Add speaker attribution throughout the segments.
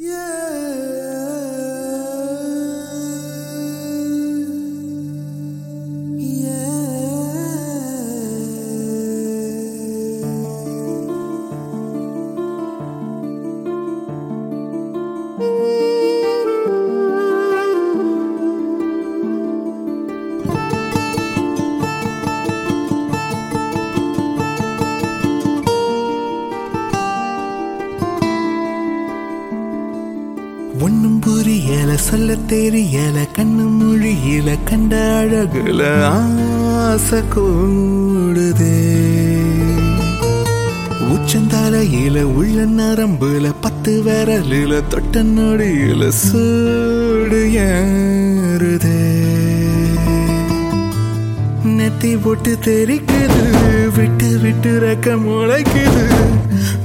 Speaker 1: Yeah. ஒண்ணும் புரியல சொல்ல தெரியல கண்ணு மொழியில கண்ட அழகுல ஆசை கூடுதே. உச்சந்தலையில உள்ள நரம்புல பத்து விரலில தொட்ட நொடியில சூடு ஏறுதே. நெத்தி போட்டு தெரிக்குது விட்டு விட்டு ரக்க முளைக்குது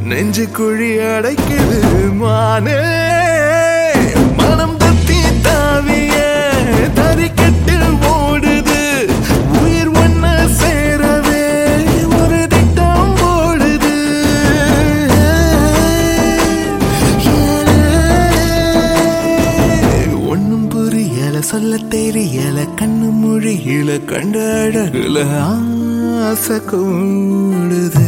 Speaker 1: நெஞ்சு குழி அடைக்குது மானே சொல்ல தெரியல கண்ணு மொழியில கண்ட அழகுல ஆசை கூடுது.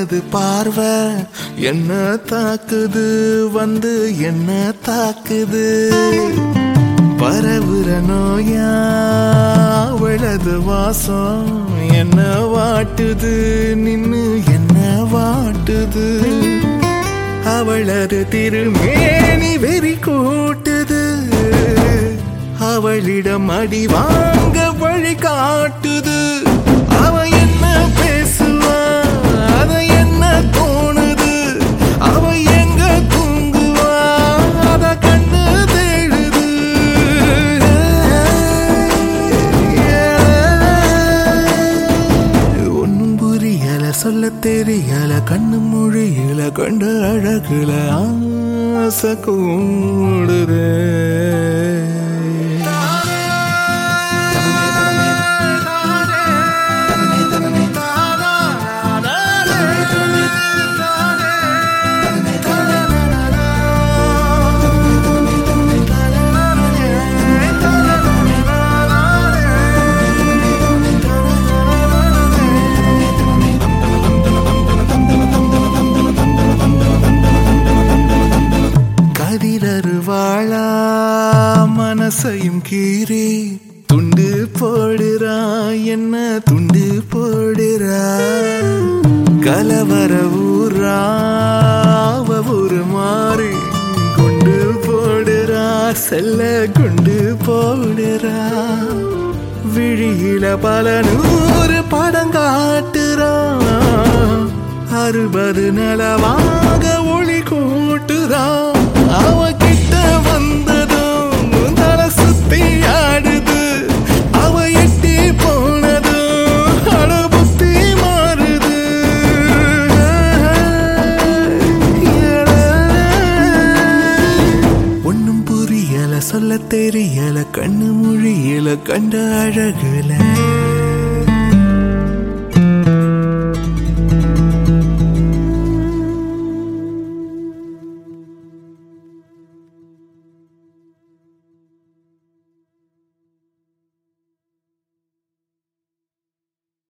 Speaker 1: அது பார்வை. என்ன தாக்குது? வந்து என்ன தாக்குது? பரவுற நோயா? அவளது வாசம் என்ன வாட்டுது? நின்னு என்ன வாட்டுது? அவளது திருமேனி வெறி கூட்டுது. அவளிடம் அடி வாங்க வழி காட்டு சொல்ல தெரியல கண்ணு மொழியில கண்ட அழகுல ஆசை கூடுதே. மனசையும் கீறி துண்டு போடுறா என்ன துண்டு போடுறா? கலவர ஊரா ஒரு மாறி குண்டு போடுறா செல்ல குண்டு போடுறா. விழியில பல நூறு படம் காட்டுறா. அறுபது நலவாக சொல்ல தெரியல கண்ணு மொழியில கண்ட அழகுல.